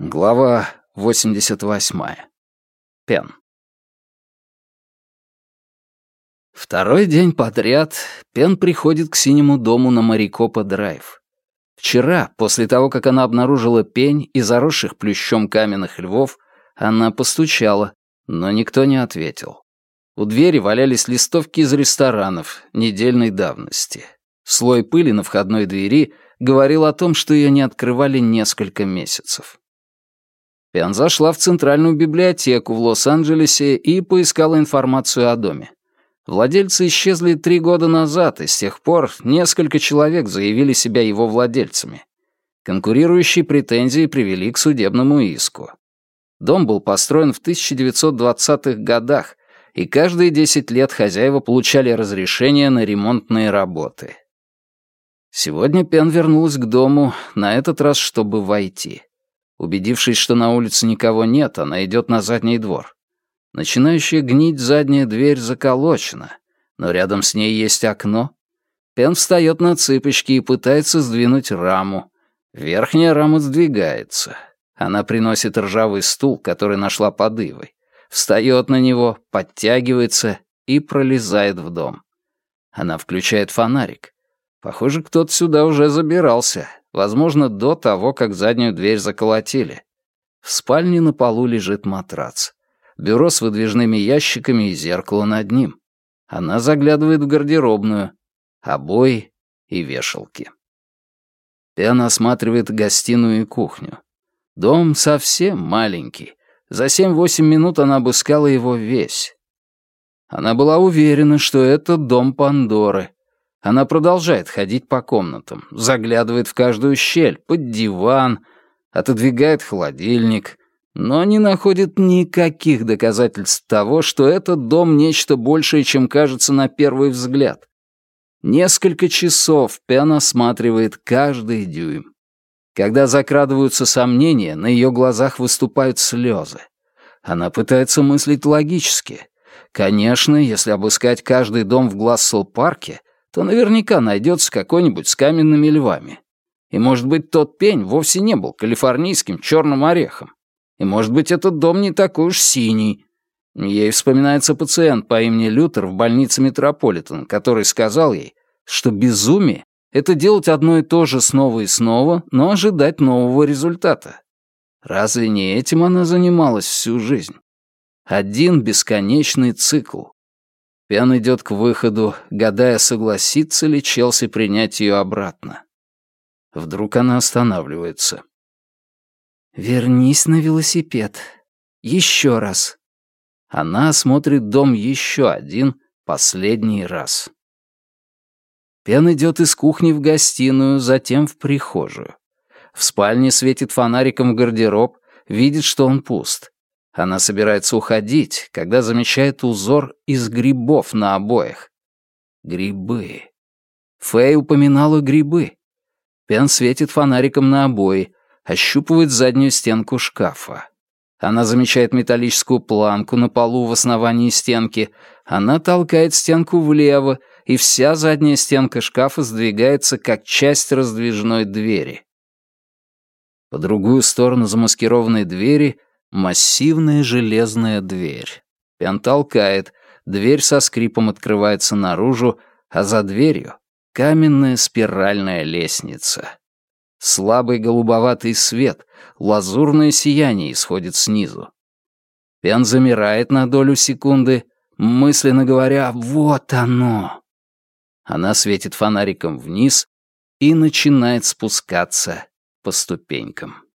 Глава 88. Пен. Второй день подряд Пен приходит к синему дому на Марикопа-драйв. Вчера, после того, как она обнаружила пень и заросших плющом каменных львов, она постучала, но никто не ответил. У двери валялись листовки из ресторанов недельной давности. Слой пыли на входной двери говорил о том, что ее не открывали несколько месяцев. Пен зашла в центральную библиотеку в Лос-Анджелесе и поискала информацию о доме. Владельцы исчезли три года назад, и с тех пор несколько человек заявили себя его владельцами. Конкурирующие претензии привели к судебному иску. Дом был построен в 1920-х годах, и каждые 10 лет хозяева получали разрешение на ремонтные работы. Сегодня Пен вернулась к дому, на этот раз, чтобы войти. Убедившись, что на улице никого нет, она идет на задний двор. Начинающая гнить задняя дверь заколочена, но рядом с ней есть окно. Пен встает на цыпочки и пытается сдвинуть раму. Верхняя рама сдвигается. Она приносит ржавый стул, который нашла под ивой. Встает на него, подтягивается и пролезает в дом. Она включает фонарик. Похоже, кто-то сюда уже забирался возможно, до того, как заднюю дверь заколотили. В спальне на полу лежит матрац. Бюро с выдвижными ящиками и зеркало над ним. Она заглядывает в гардеробную, обои и вешалки. Пен осматривает гостиную и кухню. Дом совсем маленький. За 7-8 минут она обыскала его весь. Она была уверена, что это дом Пандоры, она продолжает ходить по комнатам, заглядывает в каждую щель, под диван, отодвигает холодильник, но не находит никаких доказательств того, что этот дом нечто большее, чем кажется на первый взгляд. Несколько часов Пен осматривает каждый дюйм. Когда закрадываются сомнения, на ее глазах выступают слезы. Она пытается мыслить логически. Конечно, если обыскать каждый дом в Глассел-парке, то наверняка найдется какой-нибудь с каменными львами. И, может быть, тот пень вовсе не был калифорнийским черным орехом. И, может быть, этот дом не такой уж синий. Ей вспоминается пациент по имени Лютер в больнице Метрополитен, который сказал ей, что безумие — это делать одно и то же снова и снова, но ожидать нового результата. Разве не этим она занималась всю жизнь? Один бесконечный цикл, Пен идет к выходу, гадая, согласится ли Челси принять ее обратно. Вдруг она останавливается. «Вернись на велосипед. Еще раз». Она осмотрит дом еще один, последний раз. Пен идет из кухни в гостиную, затем в прихожую. В спальне светит фонариком в гардероб, видит, что он пуст. Она собирается уходить, когда замечает узор из грибов на обоях. Грибы. Фэй упоминала грибы. Пен светит фонариком на обои, ощупывает заднюю стенку шкафа. Она замечает металлическую планку на полу в основании стенки. Она толкает стенку влево, и вся задняя стенка шкафа сдвигается как часть раздвижной двери. По другую сторону замаскированной двери Массивная железная дверь. Пен толкает, дверь со скрипом открывается наружу, а за дверью — каменная спиральная лестница. Слабый голубоватый свет, лазурное сияние исходит снизу. Пен замирает на долю секунды, мысленно говоря «Вот оно!». Она светит фонариком вниз и начинает спускаться по ступенькам.